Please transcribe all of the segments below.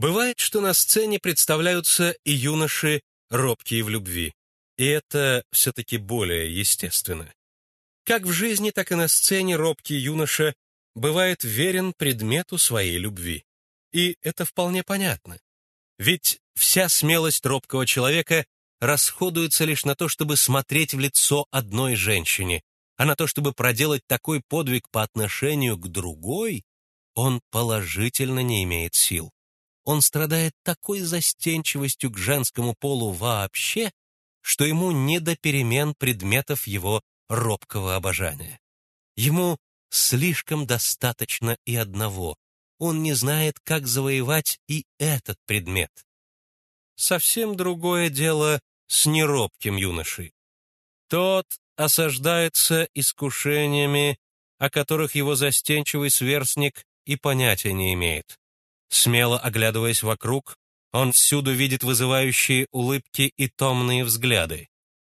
Бывает, что на сцене представляются и юноши, робкие в любви. И это все-таки более естественно. Как в жизни, так и на сцене робкий юноша бывает верен предмету своей любви. И это вполне понятно. Ведь вся смелость робкого человека расходуется лишь на то, чтобы смотреть в лицо одной женщине, а на то, чтобы проделать такой подвиг по отношению к другой, он положительно не имеет сил. Он страдает такой застенчивостью к женскому полу вообще, что ему не до перемен предметов его робкого обожания. Ему слишком достаточно и одного. Он не знает, как завоевать и этот предмет. Совсем другое дело с неробким юношей. Тот осаждается искушениями, о которых его застенчивый сверстник и понятия не имеет. Смело оглядываясь вокруг, он всюду видит вызывающие улыбки и томные взгляды.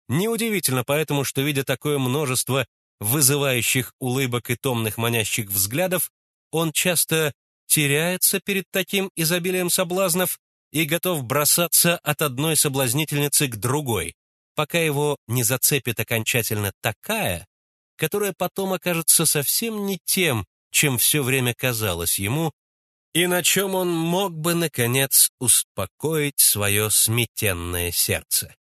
Неудивительно поэтому, что, видя такое множество вызывающих улыбок и томных манящих взглядов, он часто теряется перед таким изобилием соблазнов и готов бросаться от одной соблазнительницы к другой, пока его не зацепит окончательно такая, которая потом окажется совсем не тем, чем все время казалось ему, и на чем он мог бы, наконец, успокоить свое сметенное сердце.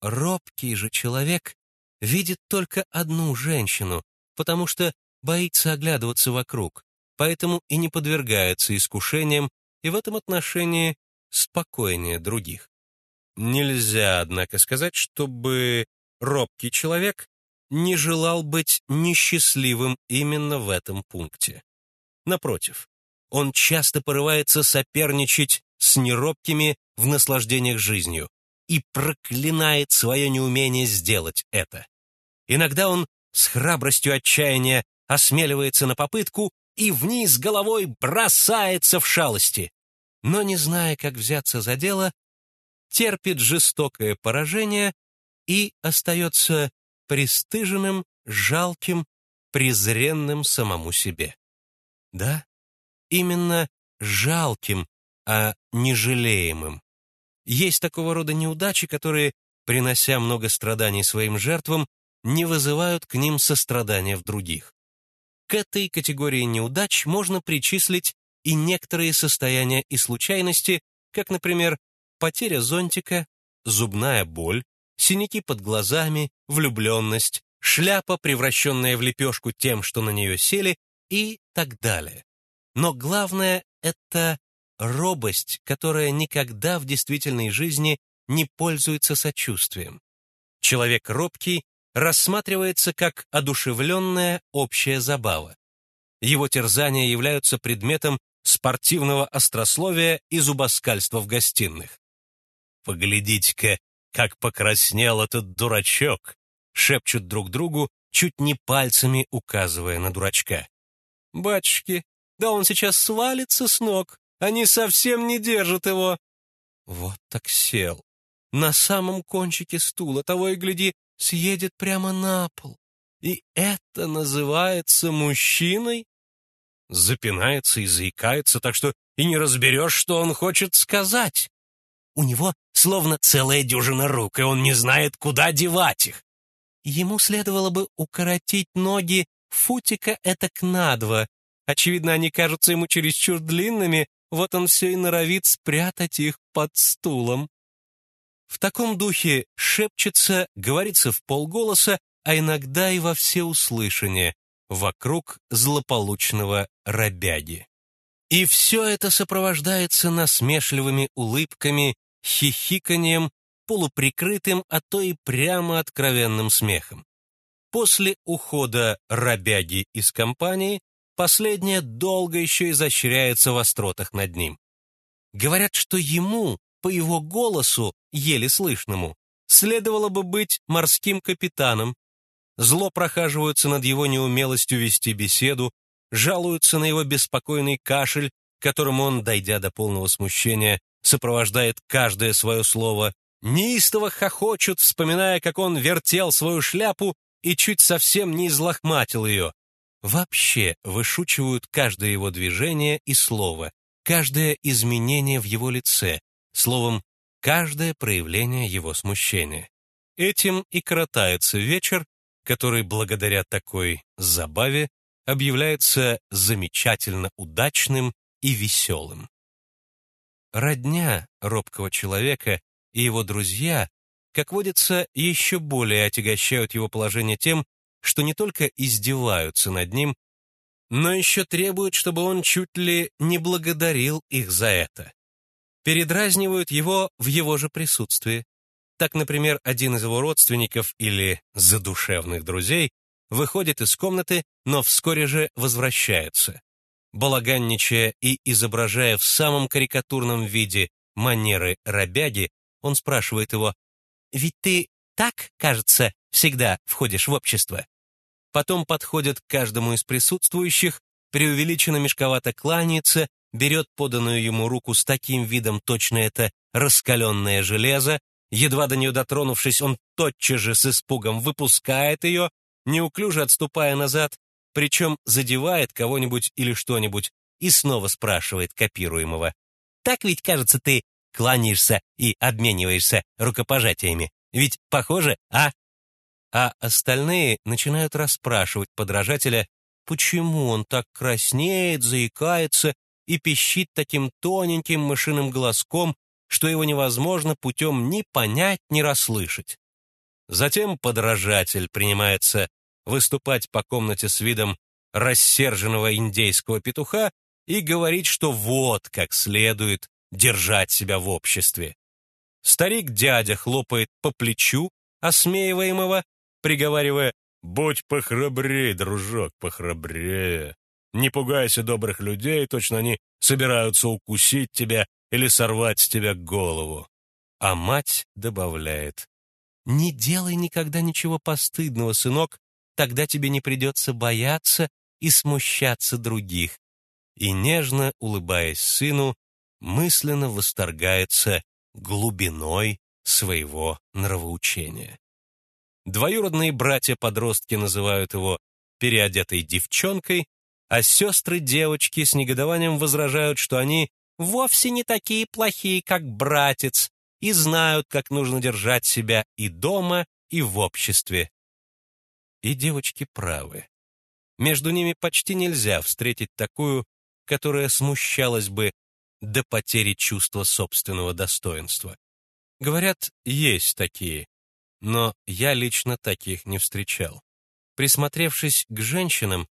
Робкий же человек видит только одну женщину, потому что боится оглядываться вокруг, поэтому и не подвергается искушениям, и в этом отношении спокойнее других. Нельзя, однако, сказать, чтобы робкий человек не желал быть несчастливым именно в этом пункте. Напротив, он часто порывается соперничать с неробкими в наслаждениях жизнью и проклинает свое неумение сделать это. Иногда он с храбростью отчаяния осмеливается на попытку и вниз головой бросается в шалости. Но, не зная, как взяться за дело, терпит жестокое поражение и остается пристыженным, жалким, презренным самому себе. Да, именно жалким, а не жалеемым. Есть такого рода неудачи, которые, принося много страданий своим жертвам, не вызывают к ним сострадания в других. К этой категории неудач можно причислить и некоторые состояния и случайности, как, например, потеря зонтика, зубная боль, синяки под глазами, влюбленность, шляпа, превращенная в лепешку тем, что на нее сели, и так далее. Но главное — это робость, которая никогда в действительной жизни не пользуется сочувствием. Человек робкий рассматривается как одушевленная общая забава. Его терзания являются предметом спортивного острословия и зубоскальства в гостиных. «Поглядите-ка, как покраснел этот дурачок!» шепчут друг другу, чуть не пальцами указывая на дурачка. «Батюшки, да он сейчас свалится с ног, они совсем не держат его!» Вот так сел. На самом кончике стула, того и гляди, съедет прямо на пол. И это называется мужчиной? Запинается и заикается, так что и не разберешь, что он хочет сказать. У него словно целая дюжина рук, и он не знает, куда девать их. Ему следовало бы укоротить ноги футика этак на два. Очевидно, они кажутся ему чересчур длинными, вот он все и норовит спрятать их под стулом. В таком духе шепчется, говорится в полголоса, а иногда и во всеуслышание, вокруг злополучного рабяги. И все это сопровождается насмешливыми улыбками, хихиканием, полуприкрытым, а то и прямо откровенным смехом. После ухода рабяги из компании, последняя долго еще изощряется в остротах над ним. Говорят, что ему по его голосу, еле слышному, следовало бы быть морским капитаном. Зло прохаживаются над его неумелостью вести беседу, жалуются на его беспокойный кашель, которым он, дойдя до полного смущения, сопровождает каждое свое слово, неистово хохочут, вспоминая, как он вертел свою шляпу и чуть совсем не излохматил ее. Вообще вышучивают каждое его движение и слово, каждое изменение в его лице, словом, каждое проявление его смущения. Этим и коротается вечер, который благодаря такой забаве объявляется замечательно удачным и веселым. Родня робкого человека и его друзья, как водится, еще более отягощают его положение тем, что не только издеваются над ним, но еще требуют, чтобы он чуть ли не благодарил их за это. Передразнивают его в его же присутствии. Так, например, один из его родственников или задушевных друзей выходит из комнаты, но вскоре же возвращается. Балаганничая и изображая в самом карикатурном виде манеры рабяги, он спрашивает его, «Ведь ты так, кажется, всегда входишь в общество?» Потом подходит к каждому из присутствующих, преувеличенно мешковато кланяется, берет поданную ему руку с таким видом, точно это раскаленное железо, едва до нее дотронувшись, он тотчас же с испугом выпускает ее, неуклюже отступая назад, причем задевает кого-нибудь или что-нибудь и снова спрашивает копируемого. «Так ведь, кажется, ты кланяешься и обмениваешься рукопожатиями. Ведь похоже, а?» А остальные начинают расспрашивать подражателя, почему он так краснеет, заикается и пищит таким тоненьким мышиным голоском, что его невозможно путем ни понять, ни расслышать. Затем подражатель принимается выступать по комнате с видом рассерженного индейского петуха и говорить, что вот как следует держать себя в обществе. Старик-дядя хлопает по плечу осмеиваемого, приговаривая «Будь похрабрее, дружок, похрабрее. Не пугайся добрых людей, точно они собираются укусить тебя или сорвать с тебя голову». А мать добавляет «Не делай никогда ничего постыдного, сынок, тогда тебе не придется бояться и смущаться других». И нежно, улыбаясь сыну, мысленно восторгается глубиной своего нравоучения. Двоюродные братья-подростки называют его переодетой девчонкой, а сестры-девочки с негодованием возражают, что они вовсе не такие плохие, как братец, и знают, как нужно держать себя и дома, и в обществе. И девочки правы. Между ними почти нельзя встретить такую, которая смущалась бы до потери чувства собственного достоинства. Говорят, есть такие, но я лично таких не встречал. Присмотревшись к женщинам,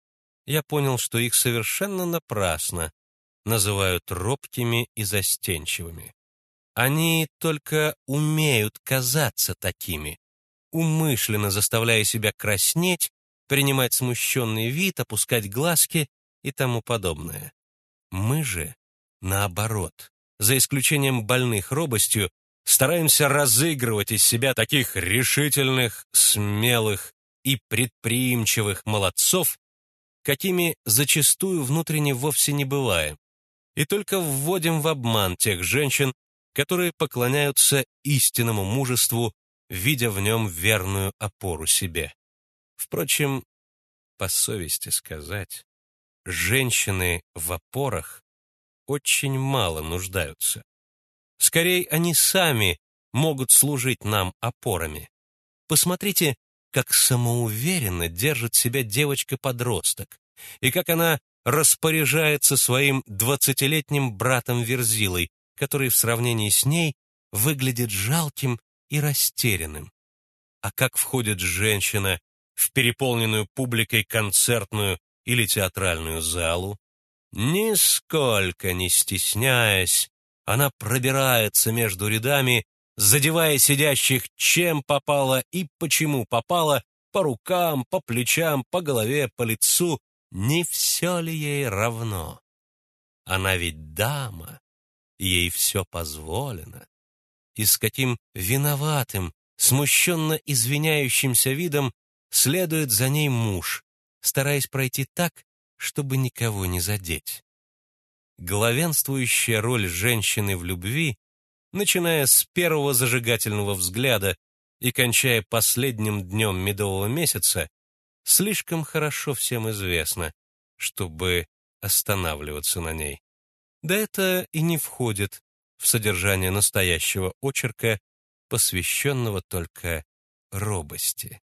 я понял, что их совершенно напрасно называют робкими и застенчивыми. Они только умеют казаться такими, умышленно заставляя себя краснеть, принимать смущенный вид, опускать глазки и тому подобное. Мы же, наоборот, за исключением больных робостью, стараемся разыгрывать из себя таких решительных, смелых и предприимчивых молодцов, какими зачастую внутренне вовсе не бываем, и только вводим в обман тех женщин, которые поклоняются истинному мужеству, видя в нем верную опору себе. Впрочем, по совести сказать, женщины в опорах очень мало нуждаются. Скорее, они сами могут служить нам опорами. Посмотрите, как самоуверенно держит себя девочка-подросток, и как она распоряжается своим двадцатилетним братом Верзилой, который в сравнении с ней выглядит жалким и растерянным. А как входит женщина в переполненную публикой концертную или театральную залу, нисколько не стесняясь, она пробирается между рядами, задевая сидящих чем попало и почему попало, по рукам, по плечам, по голове, по лицу. Не все ли ей равно? Она ведь дама, ей все позволено. И с каким виноватым, смущенно извиняющимся видом следует за ней муж, стараясь пройти так, чтобы никого не задеть главенствующая роль женщины в любви, начиная с первого зажигательного взгляда и кончая последним днем медового месяца, слишком хорошо всем известна, чтобы останавливаться на ней. Да это и не входит в содержание настоящего очерка, посвященного только робости.